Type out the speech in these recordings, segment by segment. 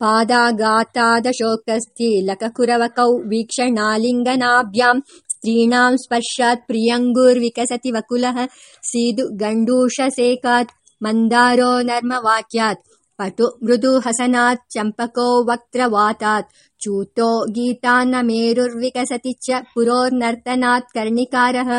पादागातादशोकस्थि लककुरवकौ वीक्षणालिङ्गनाभ्याम् स्त्रीणाम् स्पर्शात् प्रियङ्गुर्विकसति वकुलः सीदु गण्डूषसेकात् मन्दारो नर्मवाक्यात् पटु मृदु हसनात् चम्पको वक्त्रवातात् चूतो गीतान्नमेरुर्विकसति च पुरोर्नर्तनात् कर्णिकारः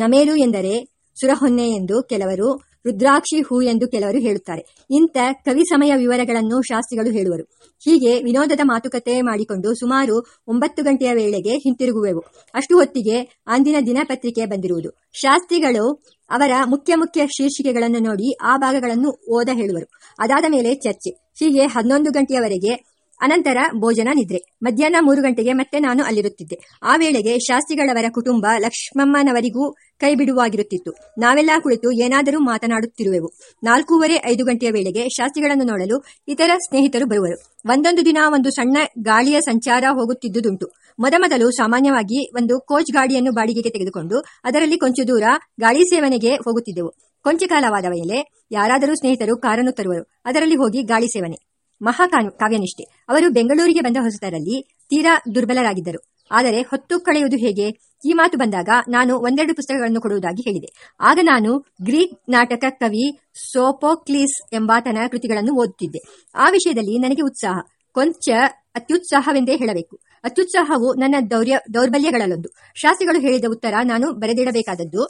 ನಮೇರು ಎಂದರೆ ಸುರಹೊನ್ನೆ ಎಂದು ಕೆಲವರು ರುದ್ರಾಕ್ಷಿ ಹೂ ಎಂದು ಕೆಲವರು ಹೇಳುತ್ತಾರೆ. ಇಂಥ ಕವಿ ಸಮಯ ವಿವರಗಳನ್ನು ಶಾಸ್ತ್ರಿಗಳು ಹೇಳುವರು. ಹೀಗೆ ವಿನೋದದ ಮಾತುಕತೆ ಮಾಡಿಕೊಂಡು ಸುಮಾರು ಒಂಬತ್ತು ಗಂಟೆಯ ವೇಳೆಗೆ ಹಿಂತಿರುಗುವೆವು. ಅಷ್ಟು ಹೊತ್ತಿಗೆ ಅಂದಿನ ದಿನಪತ್ರಿಕೆ ಬಂದಿರುವುದು. ಶಾಸ್ತ್ರಿಗಳು ಅವರ ಮುಖ್ಯ ಮುಖ್ಯ ಶೀರ್ಷಿಕೆಗಳನ್ನು ನೋಡಿ ಆ ಭಾಗಗಳನ್ನು ಓದ ಹೇಳುವರು. ಅದಾದ ಮೇಲೆ ಚರ್ಚೆ. ಹೀಗೆ ಹನ್ನೊಂದು ಗಂಟೆಯವರೆಗೆ ಅನಂತರ ಭೋಜನ ನಿದ್ರೆ. ಮಧ್ಯಾಹ್ನ ಮೂರು ಗಂಟೆಗೆ ಮತ್ತೆ ನಾನು ಅಲ್ಲಿರುತ್ತಿದ್ದೆ. ಆ ವೇಳೆಗೆ ಶಾಸ್ತ್ರಿಗಳವರ ಕುಟುಂಬ ಲಕ್ಷ್ಮಮ್ಮನವರಿಗೂ ಕೈ ಬಿಡುವಾಗಿರುತ್ತಿತ್ತು ನಾವೆಲ್ಲ ಕುಳಿತು ಏನಾದರೂ ಮಾತನಾಡುತ್ತಿರುವೆವು. ನಾಲ್ಕೂವರೆ ಐದು ಗಂಟೆಯ ವೇಳೆಗೆ ಶಾಸ್ತ್ರಿಗಳನ್ನು ನೋಡಲು ಇತರ ಸ್ನೇಹಿತರು ಬರುವರು. ಒಂದೊಂದು ದಿನ ಒಂದು ಸಣ್ಣ ಗಾಳಿಯ ಸಂಚಾರ ಹೋಗುತ್ತಿದ್ದುದುಂಟು. ಮೊದಮೊದಲು ಸಾಮಾನ್ಯವಾಗಿ ಒಂದು ಕೋಚ್ ಗಾಡಿಯನ್ನು ಬಾಡಿಗೆಗೆ ತೆಗೆದುಕೊಂಡು ಅದರಲ್ಲಿ ಕೊಂಚ ದೂರ ಗಾಳಿ ಸೇವನೆಗೆ ಹೋಗುತ್ತಿದ್ದೆವು. ಕೊಂಚ ಕಾಲವಾದ ಮೇಲೆ ಯಾರಾದರೂ ಸ್ನೇಹಿತರು ಕಾರನ್ನು ತರುವರು. ಅದರಲ್ಲಿ ಹೋಗಿ ಗಾಳಿ ಸೇವನೆ. ಮಹಾ ಕಾವ್ಯನಿಷ್ಠೆ. ಅವರು ಬೆಂಗಳೂರಿಗೆ ಬಂದ ಹೊಸತರಲ್ಲಿ ತೀರಾ ದುರ್ಬಲರಾಗಿದ್ದರು. ಆದರೆ ಹೊತ್ತು ಕಳೆಯುವುದು ಹೇಗೆ? ಈ ಮಾತು ಬಂದಾಗ ನಾನು ಒಂದೆರಡು ಪುಸ್ತಕಗಳನ್ನು ಕೊಡುವುದಾಗಿ ಹೇಳಿದೆ. ಆಗ ನಾನು ಗ್ರೀಕ್ ನಾಟಕ ಕವಿ ಸೋಪೋಕ್ಲೀಸ್ ಎಂಬಾತನ ಕೃತಿಗಳನ್ನು ಓದುತ್ತಿದ್ದೆ. ಆ ವಿಷಯದಲ್ಲಿ ನನಗೆ ಉತ್ಸಾಹ. ಕೊಂಚ ಅತ್ಯುತ್ಸಾಹವೆಂದೇ ಹೇಳಬೇಕು. ಅತ್ಯುತ್ಸಾಹವು ನನ್ನ ದೌರ್ಯ, ದೌರ್ಬಲ್ಯಗಳಲ್ಲೊಂದು. ಶಾಸ್ತ್ರಿಗಳು ಹೇಳಿದ ಉತ್ತರ ನಾನು ಬರೆದಿಡಬೇಕಾದದ್ದು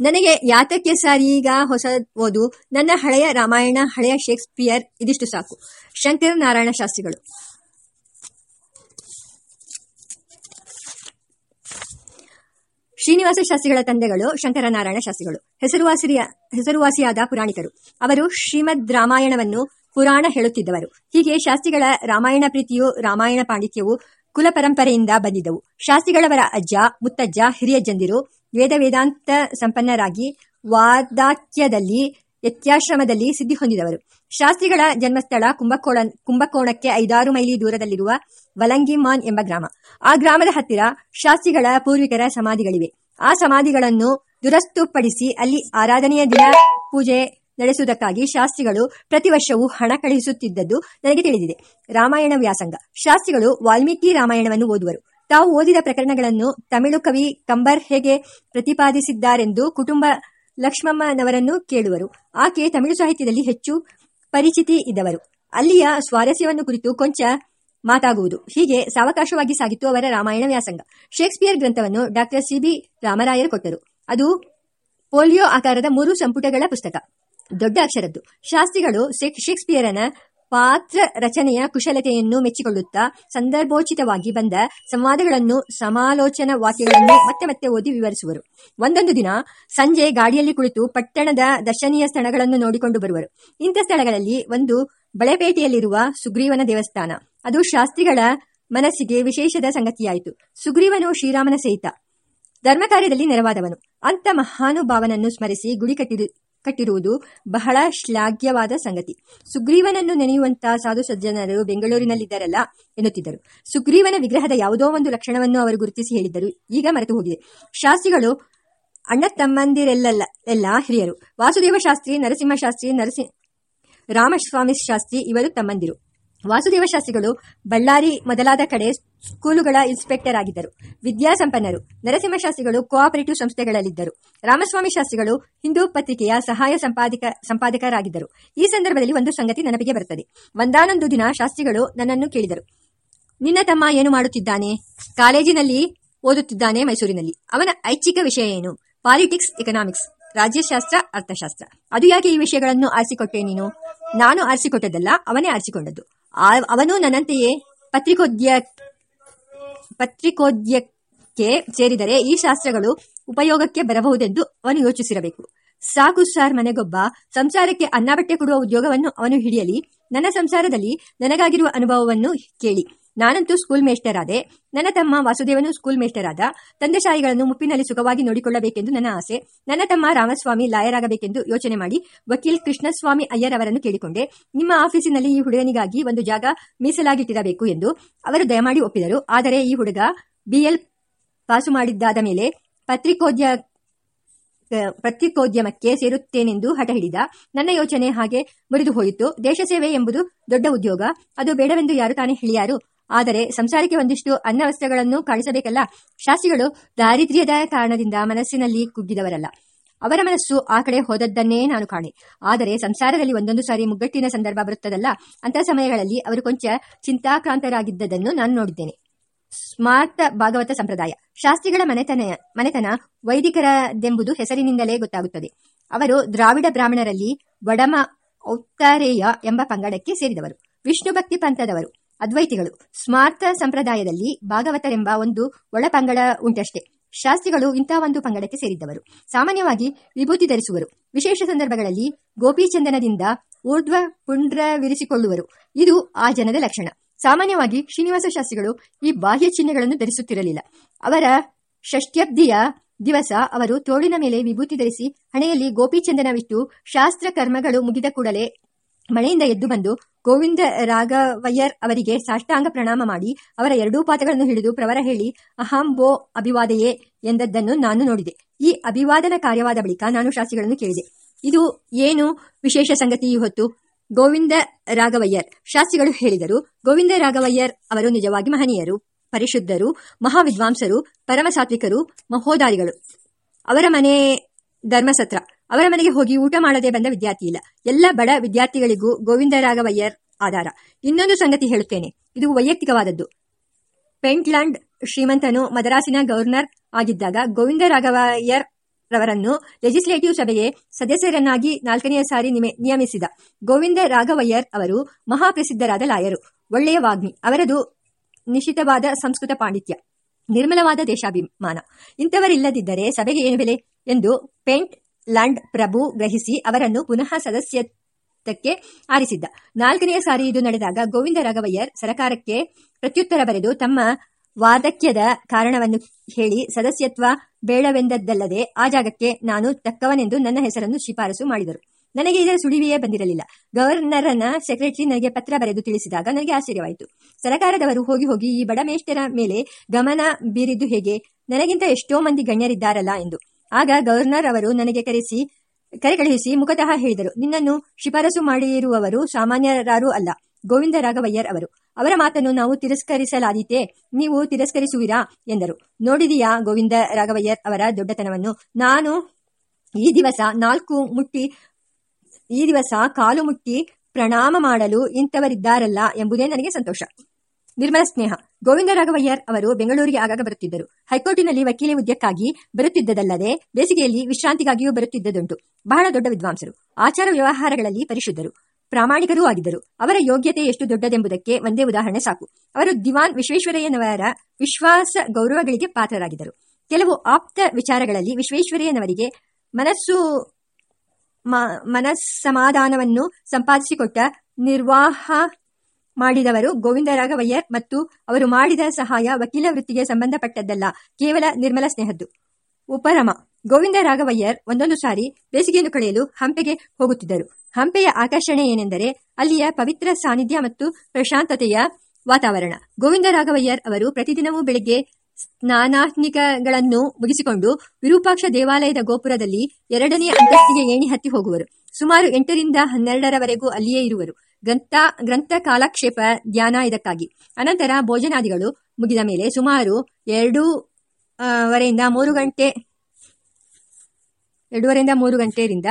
ನನಗೆ ಯಾತಕ್ಕೆ ಸಾರಿ ಈಗ ಹೊಸ ಓದು? ನನ್ನ ಹಳೆಯ ರಾಮಾಯಣ, ಹಳೆಯ ಶೇಕ್ಸ್ಪಿಯರ್, ಇದಿಷ್ಟು ಸಾಕು. ಶಂಕರ ನಾರಾಯಣ ಶಾಸ್ತ್ರಿಗಳು. ಶ್ರೀನಿವಾಸ ಶಾಸ್ತ್ರಿಗಳ ತಂದೆಗಳು ಶಂಕರನಾರಾಯಣ ಶಾಸ್ತ್ರಿಗಳು. ಹೆಸರುವಾಸಿಯ ಹೆಸರುವಾಸಿಯಾದ ಪುರಾಣಿಕರು. ಅವರು ಶ್ರೀಮದ್ ರಾಮಾಯಣವನ್ನು ಪುರಾಣ ಹೇಳುತ್ತಿದ್ದವರು. ಹೀಗೆ ಶಾಸ್ತ್ರಿಗಳ ರಾಮಾಯಣ ಪ್ರೀತಿಯು ರಾಮಾಯಣ ಪಾಂಡಿತ್ಯವು ಕುಲ ಪರಂಪರೆಯಿಂದ ಬಂದಿದ್ದವು. ಶಾಸ್ತ್ರಿಗಳವರ ಅಜ್ಜ, ಮುತ್ತಜ್ಜ ಹಿರಿಯಜ್ಜಂದಿರು ವೇದ ವೇದಾಂತ ಸಂಪನ್ನರಾಗಿ ವಾದಾಕ್ಯದಲ್ಲಿ ವ್ಯತ್ಯಾಶ್ರಮದಲ್ಲಿ ಸಿದ್ಧಿ ಹೊಂದಿದವರು. ಶಾಸ್ತ್ರಿಗಳ ಜನ್ಮಸ್ಥಳ ಕುಂಭಕೋಣ ಕುಂಭಕೋಣಕ್ಕೆ ಐದಾರು ಮೈಲಿ ದೂರದಲ್ಲಿರುವ ವಲಂಗಿಮಾನ್ ಎಂಬ ಗ್ರಾಮ. ಆ ಗ್ರಾಮದ ಹತ್ತಿರ ಶಾಸ್ತ್ರಿಗಳ ಪೂರ್ವಿಕರ ಸಮಾಧಿಗಳಿವೆ. ಆ ಸಮಾಧಿಗಳನ್ನು ದುರಸ್ತುಪಡಿಸಿ ಅಲ್ಲಿ ಆರಾಧನೆಯ ದಿನ ಪೂಜೆ ನಡೆಸುವುದಕ್ಕಾಗಿ ಶಾಸ್ತ್ರಿಗಳು ಪ್ರತಿ ವರ್ಷವೂ ಹಣ ಕಳುಹಿಸುತ್ತಿದ್ದದ್ದು ನನಗೆ ತಿಳಿದಿದೆ. ರಾಮಾಯಣ ವ್ಯಾಸಂಗ. ಶಾಸ್ತ್ರಿಗಳು ವಾಲ್ಮೀಕಿ ರಾಮಾಯಣವನ್ನು ಓದುವರು. ತಾವು ಓದಿದ ಪ್ರಕರಣಗಳನ್ನು ತಮಿಳು ಕವಿ ಕಂಬರ್ ಹೇಗೆ ಪ್ರತಿಪಾದಿಸಿದ್ದಾರೆಂದು ಕುಟುಂಬ ಲಕ್ಷ್ಮಮ್ಮನವರನ್ನು ಕೇಳುವರು. ಆಕೆ ತಮಿಳು ಸಾಹಿತ್ಯದಲ್ಲಿ ಹೆಚ್ಚು ಪರಿಚಿತಿ ಇದ್ದವರು. ಅಲ್ಲಿಯ ಸ್ವಾರಸ್ಯವನ್ನು ಕುರಿತು ಕೊಂಚ ಮಾತಾಗುವುದು. ಹೀಗೆ ಸಾವಕಾಶವಾಗಿ ಸಾಗಿತ್ತು ಅವರ ರಾಮಾಯಣ ವ್ಯಾಸಂಗ. ಶೇಕ್ಸ್ಪಿಯರ್ ಗ್ರಂಥವನ್ನು ಡಾಕ್ಟರ್ ಸಿ. ಬಿ. ರಾಮರಾಯರು ಕೊಟ್ಟರು. ಅದು ಪೋಲಿಯೋ ಆಕಾರದ ಮೂರು ಸಂಪುಟಗಳ ಪುಸ್ತಕ. ದೊಡ್ಡ ಅಕ್ಷರದ್ದು. ಶಾಸ್ತ್ರಿಗಳು ಶೇಕ್ಸ್ಪಿಯರನ ಪಾತ್ರ ರಚನೆಯ ಕುಶಲತೆಯನ್ನು ಮೆಚ್ಚಿಕೊಳ್ಳುತ್ತಾ ಸಂದರ್ಭೋಚಿತವಾಗಿ ಬಂದ ಸಂವಾದಗಳನ್ನು ಸಮಾಲೋಚನಾ ವಾಕ್ಯಗಳನ್ನು ಮತ್ತೆ ಮತ್ತೆ ಓದಿ ವಿವರಿಸುವರು. ಒಂದೊಂದು ದಿನ ಸಂಜೆ ಗಾಡಿಯಲ್ಲಿ ಕುಳಿತು ಪಟ್ಟಣದ ದರ್ಶನೀಯ ಸ್ಥಳಗಳನ್ನು ನೋಡಿಕೊಂಡು ಬರುವರು. ಇಂಥ ಸ್ಥಳಗಳಲ್ಲಿ ಒಂದು ಬಳೆಪೇಟೆಯಲ್ಲಿರುವ ಸುಗ್ರೀವನ ದೇವಸ್ಥಾನ. ಅದು ಶಾಸ್ತ್ರಿಗಳ ಮನಸ್ಸಿಗೆ ವಿಶೇಷದ ಸಂಗತಿಯಾಯಿತು. ಸುಗ್ರೀವನು ಶ್ರೀರಾಮನ ಸಹಿತ ಧರ್ಮ ಕಾರ್ಯದಲ್ಲಿ ನೆರವಾದವನು. ಅಂತ ಮಹಾನುಭಾವನನ್ನು ಸ್ಮರಿಸಿ ಗುಡಿ ಕಟ್ಟಿರು ಕಟ್ಟಿರುವುದು ಬಹಳ ಶ್ಲಾಘ್ಯವಾದ ಸಂಗತಿ. ಸುಗ್ರೀವನನ್ನು ನೆನೆಯುವಂತಹ ಸಾಧು ಸಜ್ಜನರು ಬೆಂಗಳೂರಿನಲ್ಲಿದ್ದರಲ್ಲ ಎನ್ನುತ್ತಿದ್ದರು. ಸುಗ್ರೀವನ ವಿಗ್ರಹದ ಯಾವುದೋ ಒಂದು ಲಕ್ಷಣವನ್ನು ಅವರು ಗುರುತಿಸಿ ಹೇಳಿದ್ದರು. ಈಗ ಮರೆತು ಹೋಗಿದೆ. ಶಾಸ್ತ್ರಿಗಳು ಅಣ್ಣ ತಮ್ಮಂದಿರೆಲ್ಲ ಎಲ್ಲ ಹಿರಿಯರು. ವಾಸುದೇವ ಶಾಸ್ತ್ರಿ, ನರಸಿಂಹ ಶಾಸ್ತ್ರಿ ನರಸಿಂಹ ರಾಮಸ್ವಾಮಿ ಶಾಸ್ತ್ರಿ ಇವರು ತಮ್ಮಂದಿರು. ವಾಸುದೇವ ಶಾಸ್ತ್ರಿಗಳು ಬಳ್ಳಾರಿ ಮೊದಲಾದ ಕಡೆ ಸ್ಕೂಲುಗಳ ಇನ್ಸ್ಪೆಕ್ಟರ್ ಆಗಿದ್ದರು. ವಿದ್ಯಾಸಂಪನ್ನರು ನರಸಿಂಹ ಶಾಸ್ತ್ರಿಗಳು ಕೋಆಪರೇಟಿವ್ ಸಂಸ್ಥೆಗಳಲ್ಲಿದ್ದರು. ರಾಮಸ್ವಾಮಿ ಶಾಸ್ತ್ರಿಗಳು ಹಿಂದೂ ಪತ್ರಿಕೆಯ ಸಹಾಯ ಸಂಪಾದಕ, ಸಂಪಾದಕರಾಗಿದ್ದರು. ಈ ಸಂದರ್ಭದಲ್ಲಿ ಒಂದು ಸಂಗತಿ ನೆನಪಿಗೆ ಬರುತ್ತದೆ. ಒಂದಾನೊಂದು ದಿನ ಶಾಸ್ತ್ರಿಗಳು ನನ್ನನ್ನು ಕೇಳಿದರು. ನಿನ್ನ ತಮ್ಮ ಏನು ಮಾಡುತ್ತಿದ್ದಾನೆ? ಕಾಲೇಜಿನಲ್ಲಿ ಓದುತ್ತಿದ್ದಾನೆ ಮೈಸೂರಿನಲ್ಲಿ. ಅವನ ಐಚ್ಛಿಕ ವಿಷಯ ಏನು? ಪಾಲಿಟಿಕ್ಸ್, ಎಕನಾಮಿಕ್ಸ್, ರಾಜ್ಯಶಾಸ್ತ್ರ, ಅರ್ಥಶಾಸ್ತ್ರ. ಅದು ಯಾಕೆ ಈ ವಿಷಯಗಳನ್ನು ಆರಿಸಿಕೊಟ್ಟೆ ನೀನು? ನಾನು ಆರಿಸಿಕೊಟ್ಟದ್ದಲ್ಲ, ಅವನೇ ಆರಿಸಿಕೊಂಡದ್ದು. ಅವನು ನನ್ನಂತೆಯೇ ಪತ್ರಿಕೋದ್ಯ ಪತ್ರಿಕೋದ್ಯಕ್ಕೆ ಸೇರಿದರೆ ಈ ಶಾಸ್ತ್ರಗಳು ಉಪಯೋಗಕ್ಕೆ ಬರಬಹುದೆಂದು ಅವನು ಯೋಚಿಸಿರಬೇಕು. ಸಾಕು ಸಾರ್ ಮನೆಗೊಬ್ಬ, ಸಂಸಾರಕ್ಕೆ ಅನ್ನ ಬಟ್ಟೆ ಕೊಡುವ ಉದ್ಯೋಗವನ್ನು ಅವನು ಹಿಡಿಯಲಿ. ನನ್ನ ಸಂಸಾರದಲ್ಲಿ ನನಗಾಗಿರುವ ಅನುಭವವನ್ನು ಕೇಳಿ. ನಾನಂತೂ ಸ್ಕೂಲ್ ಮೇಸ್ಟರ್ ಆದೆ ನನ್ನ ತಮ್ಮ ವಾಸುದೇವನು ಸ್ಕೂಲ್ ಮೇಸ್ಟರ್ ಆದ ತಂದೆ ಶಾಯಿಗಳನ್ನು ಮುಪ್ಪಿನಲ್ಲಿ ಸುಖವಾಗಿ ನೋಡಿಕೊಳ್ಳಬೇಕೆಂದು ನನ್ನ ಆಸೆ. ನನ್ನ ತಮ್ಮ ರಾಮಸ್ವಾಮಿ ಲಾಯರ್ ಆಗಬೇಕೆಂದು ಯೋಚನೆ ಮಾಡಿ ವಕೀಲ್ ಕೃಷ್ಣಸ್ವಾಮಿ ಅಯ್ಯರ್ ಅವರನ್ನು ಕೇಳಿಕೊಂಡೆ. ನಿಮ್ಮ ಆಫೀಸಿನಲ್ಲಿ ಈ ಹುಡುಗನಿಗಾಗಿ ಒಂದು ಜಾಗ ಮೀಸಲಾಗಿಟ್ಟಿರಬೇಕು ಎಂದು ಅವರು ದಯಮಾಡಿ ಒಪ್ಪಿದರು. ಆದರೆ ಈ ಹುಡುಗ ಬಿಎಲ್ ಪಾಸು ಮಾಡಿದ್ದಾದ ಮೇಲೆ ಪತ್ರಿಕೋದ್ಯ, ಪತ್ರಿಕೋದ್ಯಮಕ್ಕೆ ಸೇರುತ್ತೇನೆಂದು ಹಠ ಹಿಡಿದ. ನನ್ನ ಯೋಚನೆ ಹಾಗೆ ಮುರಿದು ಹೋಯಿತು ದೇಶ ಸೇವೆ ಎಂಬುದು ದೊಡ್ಡ ಉದ್ಯೋಗ. ಅದು ಬೇಡವೆಂದು ಯಾರು ತಾನೇ ಹೇಳಿಯಾರು. ಆದರೆ ಸಂಸಾರಕ್ಕೆ ಒಂದಿಷ್ಟು ಅನ್ನ ವಸ್ತ್ರಗಳನ್ನು ಕಾಣಿಸಬೇಕಲ್ಲ? ಶಾಸ್ತ್ರಿಗಳು ದಾರಿದ್ರ್ಯದ ಕಾರಣದಿಂದ ಮನಸ್ಸಿನಲ್ಲಿ ಕುಗ್ಗಿದವರಲ್ಲ. ಅವರ ಮನಸ್ಸು ಆ ಕಡೆ ಹೋದದ್ದನ್ನೇ ನಾನು ಕಾಣೆ. ಆದರೆ ಸಂಸಾರದಲ್ಲಿ ಒಂದೊಂದು ಸಾರಿ ಮುಗ್ಗಟ್ಟಿನ ಸಂದರ್ಭ ಬರುತ್ತದಲ್ಲ, ಅಂತಹ ಸಮಯಗಳಲ್ಲಿ ಅವರು ಕೊಂಚ ಚಿಂತಾಕ್ರಾಂತರಾಗಿದ್ದದನ್ನು ನಾನು ನೋಡಿದ್ದೇನೆ. ಸ್ಮಾರ್ತ ಭಾಗವತ ಸಂಪ್ರದಾಯ. ಶಾಸ್ತ್ರಿಗಳ ಮನೆತನ ಮನೆತನ ವೈದಿಕರದೆಂಬುದು ಹೆಸರಿನಿಂದಲೇ ಗೊತ್ತಾಗುತ್ತದೆ. ಅವರು ದ್ರಾವಿಡ ಬ್ರಾಹ್ಮಣರಲ್ಲಿ ವಡಮ ಔತ್ತಾರೇಯ ಎಂಬ ಪಂಗಡಕ್ಕೆ ಸೇರಿದವರು. ವಿಷ್ಣು ಭಕ್ತಿ ಪಂಥದವರು. ಅದ್ವೈತಿಗಳು. ಸ್ಮಾರ್ಥ ಸಂಪ್ರದಾಯದಲ್ಲಿ ಭಾಗವತರೆಂಬ ಒಂದು ಒಳಪಂಗಡ ಉಂಟಷ್ಟೇ. ಶಾಸ್ತ್ರಿಗಳು ಇಂಥ ಒಂದು ಪಂಗಡಕ್ಕೆ ಸೇರಿದ್ದವರು. ಸಾಮಾನ್ಯವಾಗಿ ವಿಭೂತಿ ಧರಿಸುವರು. ವಿಶೇಷ ಸಂದರ್ಭಗಳಲ್ಲಿ ಗೋಪಿಚಂದನದಿಂದ ಊರ್ಧ್ವ ಪುಂಡ್ರವಿರಿಸಿಕೊಳ್ಳುವರು. ಇದು ಆ ಜನದ ಲಕ್ಷಣ. ಸಾಮಾನ್ಯವಾಗಿ ಶ್ರೀನಿವಾಸ ಶಾಸ್ತ್ರಿಗಳು ಈ ಬಾಹ್ಯ ಚಿಹ್ನೆಗಳನ್ನು ಧರಿಸುತ್ತಿರಲಿಲ್ಲ. ಅವರ ಷಷ್ಟ್ಯಬ್ಧಿಯ ದಿವಸ ಅವರು ತೋಳಿನ ಮೇಲೆ ವಿಭೂತಿ ಧರಿಸಿ ಹಣೆಯಲ್ಲಿ ಗೋಪಿಚಂದನವಿಟ್ಟು ಶಾಸ್ತ್ರ ಕರ್ಮಗಳು ಮುಗಿದ ಕೂಡಲೇ ಮಳೆಯಿಂದ ಎದ್ದು ಬಂದು ಗೋವಿಂದ ರಾಘವಯ್ಯರ್ ಅವರಿಗೆ ಸಾಷ್ಟಾಂಗ ಪ್ರಣಾಮ ಮಾಡಿ ಅವರ ಎರಡೂ ಪಾದಗಳನ್ನು ಹಿಡಿದು ಪ್ರವರ ಹೇಳಿ ಅಹಂಬೋ ಅಭಿವಾದಯೇ ಎಂದದ್ದನ್ನು ನಾನು ನೋಡಿದೆ. ಈ ಅಭಿವಾದನ ಕಾರ್ಯವಾದ ಬಳಿಕ ನಾನು ಶಾಸ್ತ್ರಿಗಳನ್ನು ಕೇಳಿದೆ. ಇದು ಏನು ವಿಶೇಷ ಸಂಗತಿ ಹೊತ್ತು? ಗೋವಿಂದ ರಾಘವಯ್ಯರ್. ಶಾಸ್ತ್ರಿಗಳು ಹೇಳಿದರು, ಗೋವಿಂದ ರಾಘವಯ್ಯರ್ ಅವರು ನಿಜವಾಗಿ ಮಹನೀಯರು, ಪರಿಶುದ್ಧರು, ಮಹಾವಿದ್ವಾಂಸರು, ಪರಮಸಾತ್ವಿಕರು, ಮಹೋದಾರಿಗಳು. ಅವರ ಮನೆ ಧರ್ಮಸತ್ರ. ಅವರ ಮನೆಗೆ ಹೋಗಿ ಊಟ ಮಾಡದೆ ಬಂದ ವಿದ್ಯಾರ್ಥಿ ಇಲ್ಲ. ಎಲ್ಲ ಬಡ ವಿದ್ಯಾರ್ಥಿಗಳಿಗೂ ಗೋವಿಂದ ರಾಘವಯ್ಯರ್ ಆಧಾರ. ಇನ್ನೊಂದು ಸಂಗತಿ ಹೇಳುತ್ತೇನೆ. ಇದು ವೈಯಕ್ತಿಕವಾದದ್ದು. ಪೆಂಟ್ಲ್ಯಾಂಡ್ ಶ್ರೀಮಂತನು ಮದರಾಸಿನ ಗವರ್ನರ್ ಆಗಿದ್ದಾಗ ಗೋವಿಂದ ರಾಘವಯ್ಯರ್ ರವರನ್ನು ಲೆಜಿಸ್ಲೇಟಿವ್ ಸಭೆಗೆ ಸದಸ್ಯರನ್ನಾಗಿ ನಾಲ್ಕನೆಯ ಸಾರಿ ನಿಯಮಿಸಿದ. ಗೋವಿಂದ ರಾಘವಯ್ಯರ್ ಅವರು ಮಹಾಪ್ರಸಿದ್ಧರಾದ ಲಾಯರು. ಒಳ್ಳೆಯ ವಾಗ್ಮಿ. ಅವರದು ನಿಶ್ಚಿತವಾದ ಸಂಸ್ಕೃತ ಪಾಂಡಿತ್ಯ. ನಿರ್ಮಲವಾದ ದೇಶಾಭಿಮಾನ. ಇಂಥವರಿಲ್ಲದಿದ್ದರೆ ಸಭೆಗೆ ಏನು ಬೆಲೆ? ಎಂದು ಪೆಂಟ್ ಲ್ಯಾಂಡ್ ಪ್ರಭು ಗ್ರಹಿಸಿ ಅವರನ್ನು ಪುನಃ ಸದಸ್ಯತ್ವಕ್ಕೆ ಆರಿಸಿದ್ದ. ನಾಲ್ಕನೆಯ ಸಾರಿ ಇದು ನಡೆದಾಗ ಗೋವಿಂದ ರಾಘವಯ್ಯರ್ ಸರಕಾರಕ್ಕೆ ಪ್ರತ್ಯುತ್ತರ ಬರೆದು ತಮ್ಮ ವಾದಕ್ಯದ ಕಾರಣವನ್ನು ಹೇಳಿ ಸದಸ್ಯತ್ವ ಬೇಡವೆಂದದ್ದಲ್ಲದೆ ಆ ಜಾಗಕ್ಕೆ ನಾನು ತಕ್ಕವನೆಂದು ನನ್ನ ಹೆಸರನ್ನು ಶಿಫಾರಸು ಮಾಡಿದರು. ನನಗೆ ಇದರ ಸುಳಿವಿಯೇ ಬಂದಿರಲಿಲ್ಲ. ಗವರ್ನರನ ಸೆಕ್ರೆಟರಿ ನನಗೆ ಪತ್ರ ಬರೆದು ತಿಳಿಸಿದಾಗ ನನಗೆ ಆಶ್ಚರ್ಯವಾಯಿತು. ಸರಕಾರದವರು ಹೋಗಿ ಹೋಗಿ ಈ ಬಡಮೇಷ್ಟರ ಮೇಲೆ ಗಮನ ಬೀರಿದ್ದು ಹೇಗೆ? ನನಗಿಂತ ಎಷ್ಟೋ ಮಂದಿ ಗಣ್ಯರಿದ್ದಾರಲ್ಲ ಎಂದು. ಆಗ ಗವರ್ನರ್ ಅವರು ನನಗೆ ಕರೆಸಿ ಕರೆ ಕಳುಹಿಸಿ ಮುಖತಃ ಹೇಳಿದರು. ನಿನ್ನನ್ನು ಶಿಫಾರಸು ಮಾಡಿರುವವರು ಸಾಮಾನ್ಯರಾರು ಅಲ್ಲ, ಗೋವಿಂದ ರಾಘವಯ್ಯರ್ ಅವರು. ಅವರ ಮಾತನ್ನು ನಾವು ತಿರಸ್ಕರಿಸಲಾದೀತೆ, ನೀವು ತಿರಸ್ಕರಿಸುವಿರಾ ಎಂದರು. ನೋಡಿದೀಯಾ ಗೋವಿಂದ ರಾಘವಯ್ಯರ್ ಅವರ ದೊಡ್ಡತನವನ್ನು? ನಾನು ಈ ದಿವಸ ನಾಲ್ಕು ಮುಟ್ಟಿ, ಈ ದಿವಸ ಕಾಲು ಮುಟ್ಟಿ ಪ್ರಣಾಮ ಮಾಡಲು ಇಂಥವರಿದ್ದಾರಲ್ಲ ಎಂಬುದೇ ನನಗೆ ಸಂತೋಷ. ನಿರ್ಮಲ ಸ್ನೇಹ. ಗೋವಿಂದ ರಾಘವಯ್ಯರ್ ಅವರು ಬೆಂಗಳೂರಿಗೆ ಆಗಾಗ ಬರುತ್ತಿದ್ದರು. ಹೈಕೋರ್ಟಿನಲ್ಲಿ ವಕೀಲಿ ಉದ್ಯಕ್ಕಾಗಿ ಬರುತ್ತಿದ್ದದಲ್ಲದೆ ಬೇಸಿಗೆಯಲ್ಲಿ ವಿಶ್ರಾಂತಿಗಾಗಿಯೂ ಬರುತ್ತಿದ್ದುದುಂಟು. ಬಹಳ ದೊಡ್ಡ ವಿದ್ವಾಂಸರು. ಆಚಾರ ವ್ಯವಹಾರಗಳಲ್ಲಿ ಪರಿಶುದ್ಧರು. ಪ್ರಾಮಾಣಿಕರೂ ಆಗಿದ್ದರು. ಅವರ ಯೋಗ್ಯತೆ ಎಷ್ಟು ದೊಡ್ಡದೆಂಬುದಕ್ಕೆ ಒಂದೇ ಉದಾಹರಣೆ ಸಾಕು. ಅವರು ದಿವಾನ್ ವಿಶ್ವೇಶ್ವರಯ್ಯನವರ ವಿಶ್ವಾಸ ಗೌರವಗಳಿಗೆ ಪಾತ್ರರಾಗಿದ್ದರು. ಕೆಲವು ಆಪ್ತ ವಿಚಾರಗಳಲ್ಲಿ ವಿಶ್ವೇಶ್ವರಯ್ಯನವರಿಗೆ ಮನಸ್ಸು ಮನಸ್ಸಮಾಧಾನವನ್ನು ಸಂಪಾದಿಸಿಕೊಟ್ಟ ನಿರ್ವಾಹ ಮಾಡಿದವರು ಗೋವಿಂದ ರಾಘವಯ್ಯರ್ ಮತ್ತು ಅವರು ಮಾಡಿದ ಸಹಾಯ ವಕೀಲ ವೃತ್ತಿಗೆ ಸಂಬಂಧಪಟ್ಟದ್ದಲ್ಲ, ಕೇವಲ ನಿರ್ಮಲ ಸ್ನೇಹದ್ದು. ಉಪರಮ, ಗೋವಿಂದ ರಾಘವಯ್ಯರ್ ಒಂದೊಂದು ಸಾರಿ ಬೇಸಿಗೆಯನ್ನು ಕಳೆಯಲು ಹಂಪೆಗೆ ಹೋಗುತ್ತಿದ್ದರು. ಹಂಪೆಯ ಆಕರ್ಷಣೆ ಏನೆಂದರೆ ಅಲ್ಲಿಯ ಪವಿತ್ರ ಸಾನ್ನಿಧ್ಯ ಮತ್ತು ಪ್ರಶಾಂತತೆಯ ವಾತಾವರಣ. ಗೋವಿಂದ ರಾಘವಯ್ಯರ್ ಅವರು ಪ್ರತಿದಿನವೂ ಬೆಳಗ್ಗೆ ಸ್ನಾನಾತ್ನಿಕಗಳನ್ನು ಮುಗಿಸಿಕೊಂಡು ವಿರೂಪಾಕ್ಷ ದೇವಾಲಯದ ಗೋಪುರದಲ್ಲಿ ಎರಡನೇ ಅಂತಸ್ತಿಗೆ ಏಣಿ ಹತ್ತಿ ಹೋಗುವರು. ಸುಮಾರು ಎಂಟರಿಂದ ಹನ್ನೆರಡರವರೆಗೂ ಅಲ್ಲಿಯೇ ಇರುವರು. ಗ್ರಂಥ ಗ್ರಂಥ ಕಾಲಕ್ಷೇಪ ಧ್ಯಾನ ಇದಕ್ಕಾಗಿ. ಅನಂತರ ಭೋಜನಾದಿಗಳು ಮುಗಿದ ಮೇಲೆ ಸುಮಾರು ಎರಡು ವರೆಯಿಂದ ಮೂರು ಗಂಟೆ, ಎರಡೂವರೆಯಿಂದ ಮೂರು ಗಂಟೆಯಿಂದ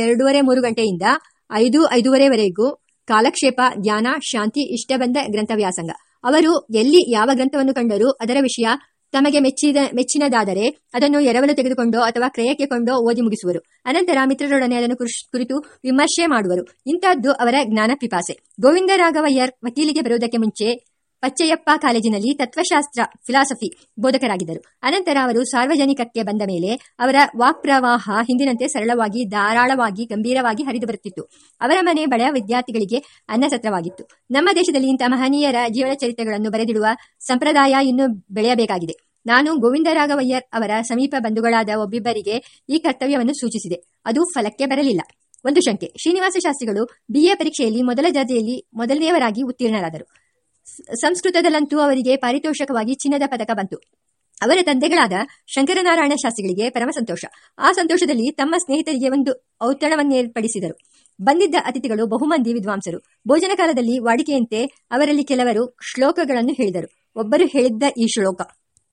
ಎರಡೂವರೆ ಮೂರು ಗಂಟೆಯಿಂದ ಐದು, ಐದೂವರೆವರೆಗೂ ಕಾಲಕ್ಷೇಪ ಧ್ಯಾನ ಶಾಂತಿ ಇಷ್ಟ ಬಂದ ಗ್ರಂಥ ವ್ಯಾಸಂಗ ಅವರು ಎಲ್ಲಿ ಯಾವ ಗ್ರಂಥವನ್ನು ಕಂಡರೂ ಅದರ ವಿಷಯ ತಮಗೆ ಮೆಚ್ಚಿದ, ಮೆಚ್ಚಿನದಾದರೆ ಅದನ್ನು ಎರವಲು ತೆಗೆದುಕೊಂಡೋ ಅಥವಾ ಕ್ರಯಕ್ಕೆ ಕೊಂಡೋ ಓದಿ ಮುಗಿಸುವರು. ಅನಂತರ ಮಿತ್ರರೊಡನೆ ಅದನ್ನು ಕುರಿತು ವಿಮರ್ಶೆ ಮಾಡುವರು. ಇಂತಹದ್ದು ಅವರ ಜ್ಞಾನ ಪಿಪಾಸೆ ಗೋವಿಂದ ರಾಘವಯ್ಯರ್ ವಕೀಲಿಗೆ ಬರುವುದಕ್ಕೆ ಮುಂಚೆ ಪಚ್ಚಯ್ಯಪ್ಪ ಕಾಲೇಜಿನಲ್ಲಿ ತತ್ವಶಾಸ್ತ್ರ ಫಿಲಾಸಫಿ ಬೋಧಕರಾಗಿದ್ದರು. ಅನಂತರ ಅವರು ಸಾರ್ವಜನಿಕಕ್ಕೆ ಬಂದ ಮೇಲೆ ಅವರ ವಾಕ್ಪ್ರವಾಹ ಹಿಂದಿನಂತೆ ಸರಳವಾಗಿ, ಧಾರಾಳವಾಗಿ, ಗಂಭೀರವಾಗಿ ಹರಿದು ಬರುತ್ತಿತ್ತು. ಅವರ ಮನೆ ಬಡ ವಿದ್ಯಾರ್ಥಿಗಳಿಗೆ ಅನ್ನಸತ್ರವಾಗಿತ್ತು. ನಮ್ಮ ದೇಶದಲ್ಲಿ ಇಂಥ ಮಹನೀಯರ ಜೀವನ ಚರಿತ್ರೆಗಳನ್ನು ಬರೆದಿಡುವ ಸಂಪ್ರದಾಯ ಇನ್ನೂ ಬೆಳೆಯಬೇಕಾಗಿದೆ. ನಾನು ಗೋವಿಂದರಾಘವಯ್ಯರ್ ಅವರ ಸಮೀಪ ಬಂಧುಗಳಾದ ಒಬ್ಬಿಬ್ಬರಿಗೆ ಈ ಕರ್ತವ್ಯವನ್ನು ಸೂಚಿಸಿದೆ. ಅದು ಫಲಕ್ಕೆ ಬರಲಿಲ್ಲ. ಒಂದು ಶಂಕೆ, ಶ್ರೀನಿವಾಸ ಶಾಸ್ತ್ರಿಗಳು ಬಿಎ ಪರೀಕ್ಷೆಯಲ್ಲಿ ಮೊದಲ ದರ್ಜೆಯಲ್ಲಿ ಮೊದಲನೆಯವರಾಗಿ ಉತ್ತೀರ್ಣರಾದರು. ಸಂಸ್ಕೃತದಲ್ಲಂತೂ ಅವರಿಗೆ ಪಾರಿತೋಷಕವಾಗಿ ಚಿನ್ನದ ಪದಕ ಬಂತು. ಅವರ ತಂದೆಗಳಾದ ಶಂಕರನಾರಾಯಣ ಶಾಸ್ತ್ರಿಗಳಿಗೆ ಪರಮ ಸಂತೋಷ. ಆ ಸಂತೋಷದಲ್ಲಿ ತಮ್ಮ ಸ್ನೇಹಿತರಿಗೆ ಒಂದು ಔತಣವನ್ನೇರ್ಪಡಿಸಿದರು. ಬಂದಿದ್ದ ಅತಿಥಿಗಳು ಬಹುಮಂದಿ ವಿದ್ವಾಂಸರು. ಭೋಜನ ಕಾಲದಲ್ಲಿ ವಾಡಿಕೆಯಂತೆ ಅವರಲ್ಲಿ ಕೆಲವರು ಶ್ಲೋಕಗಳನ್ನು ಹೇಳಿದರು. ಒಬ್ಬರು ಹೇಳಿದ್ದ ಈ ಶ್ಲೋಕ